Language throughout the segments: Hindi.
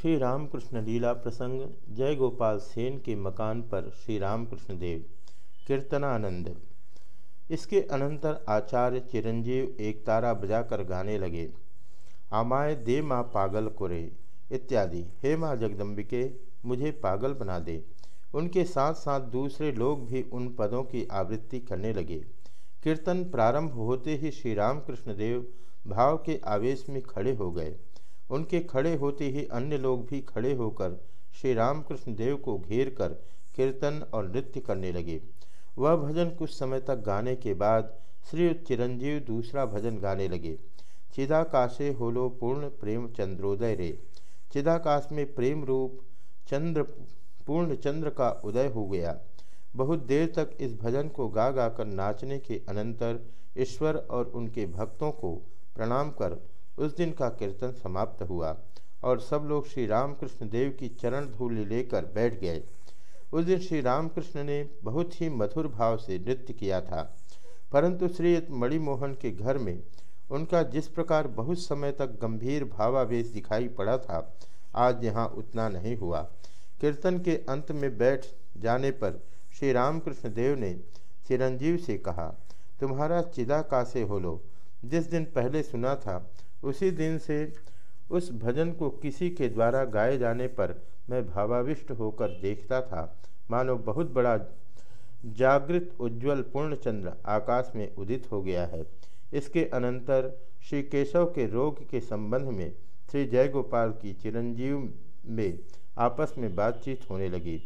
श्री रामकृष्ण लीला प्रसंग जय गोपाल सेन के मकान पर श्री रामकृष्ण देव कीर्तनानंद। इसके अनंतर आचार्य चिरंजीव एक तारा बजाकर गाने लगे आमाय दे माँ पागल कुरे, इत्यादि। हे माँ जगदम्बिके, मुझे पागल बना दे। उनके साथ साथ दूसरे लोग भी उन पदों की आवृत्ति करने लगे। कीर्तन प्रारंभ होते ही श्री रामकृष्ण देव भाव के आवेश में खड़े हो गए। उनके खड़े होते ही अन्य लोग भी खड़े होकर श्री रामकृष्ण देव को घेर कर कीर्तन और नृत्य करने लगे। वह भजन कुछ समय तक गाने के बाद श्री चिरंजीव दूसरा भजन गाने लगे। चिदाकाशे होलो पूर्ण प्रेम चंद्रोदय रे। चिदाकाश में प्रेम रूप चंद्र, पूर्ण चंद्र का उदय हो गया। बहुत देर तक इस भजन को गा गा कर नाचने के अनंतर ईश्वर और उनके भक्तों को प्रणाम कर उस दिन का कीर्तन समाप्त हुआ और सब लोग श्री रामकृष्ण देव की चरण धूल लेकर बैठ गए। उस दिन श्री रामकृष्ण ने बहुत ही मधुर भाव से नृत्य किया था। परंतु श्री मणिमोहन के घर में उनका जिस प्रकार बहुत समय तक गंभीर भावावेश दिखाई पड़ा था, आज यहाँ उतना नहीं हुआ। कीर्तन के अंत में बैठ जाने पर श्री रामकृष्ण देव ने चिरंजीव से कहा, तुम्हारा चिदा कासे हो लो जिस दिन पहले सुना था उसी दिन से उस भजन को किसी के द्वारा गाए जाने पर मैं भावाविष्ट होकर देखता था। मानो बहुत बड़ा जागृत, उज्ज्वल पूर्णचंद्र आकाश में उदित हो गया है। इसके अनंतर श्री केशव के रोग के संबंध में श्री जयगोपाल की चिरंजीव में आपस में बातचीत होने लगी।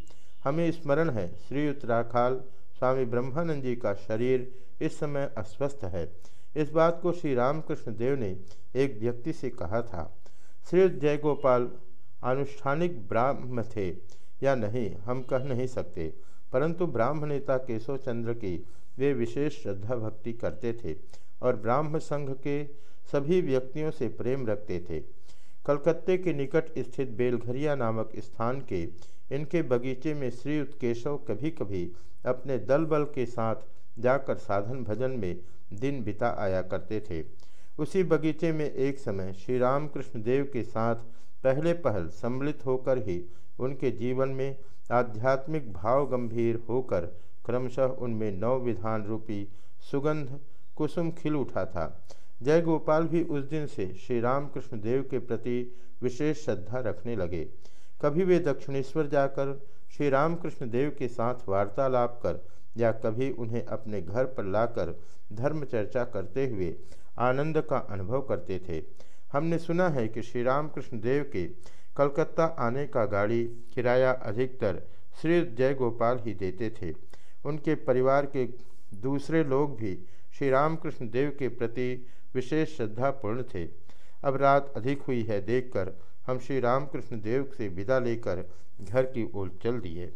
हमें स्मरण है, श्री उत्तराखाल स्वामी ब्रह्मानंद जी का शरीर इस समय अस्वस्थ है। इस बात को श्री रामकृष्ण देव ने एक व्यक्ति से कहा था, श्री जयगोपाल आनुष्ठानिक ब्राह्म थे, या नहीं, हम कह नहीं सकते। परंतु ब्राह्म नेता केशव चंद्र की वे विशेष श्रद्धा भक्ति करते थे और ब्राह्म संघ के सभी व्यक्तियों से प्रेम रखते थे। कलकत्ते के निकट स्थित बेलघरिया नामक स्थान के इनके बगीचे में श्री उत्केशव कभी कभी अपने दल बल के साथ जाकर साधन भजन में दिन बिता आया करते थे। उसी बगीचे में एक समय श्री रामकृष्ण देव के साथ पहले पहल सम्मिलित होकर ही उनके जीवन में आध्यात्मिक भाव गंभीर होकर क्रमशः उनमें नव विधान रूपी सुगंध, कुसुम खिल उठा था। जय गोपाल भी उस दिन से श्री रामकृष्ण देव के प्रति विशेष श्रद्धा रखने लगे। कभी वे दक्षिणेश्वर जाकर श्री रामकृष्ण देव के साथ वार्तालाप कर या कभी उन्हें अपने घर पर लाकर धर्म चर्चा करते हुए आनंद का अनुभव करते थे। हमने सुना है कि श्री रामकृष्ण देव के कलकत्ता आने का गाड़ी किराया अधिकतर श्री जय गोपाल ही देते थे। उनके परिवार के दूसरे लोग भी श्री रामकृष्ण देव के प्रति विशेष श्रद्धापूर्ण थे। अब रात अधिक हुई है देखकर हम श्री रामकृष्ण देव से विदा लेकर घर की ओर चल दिए।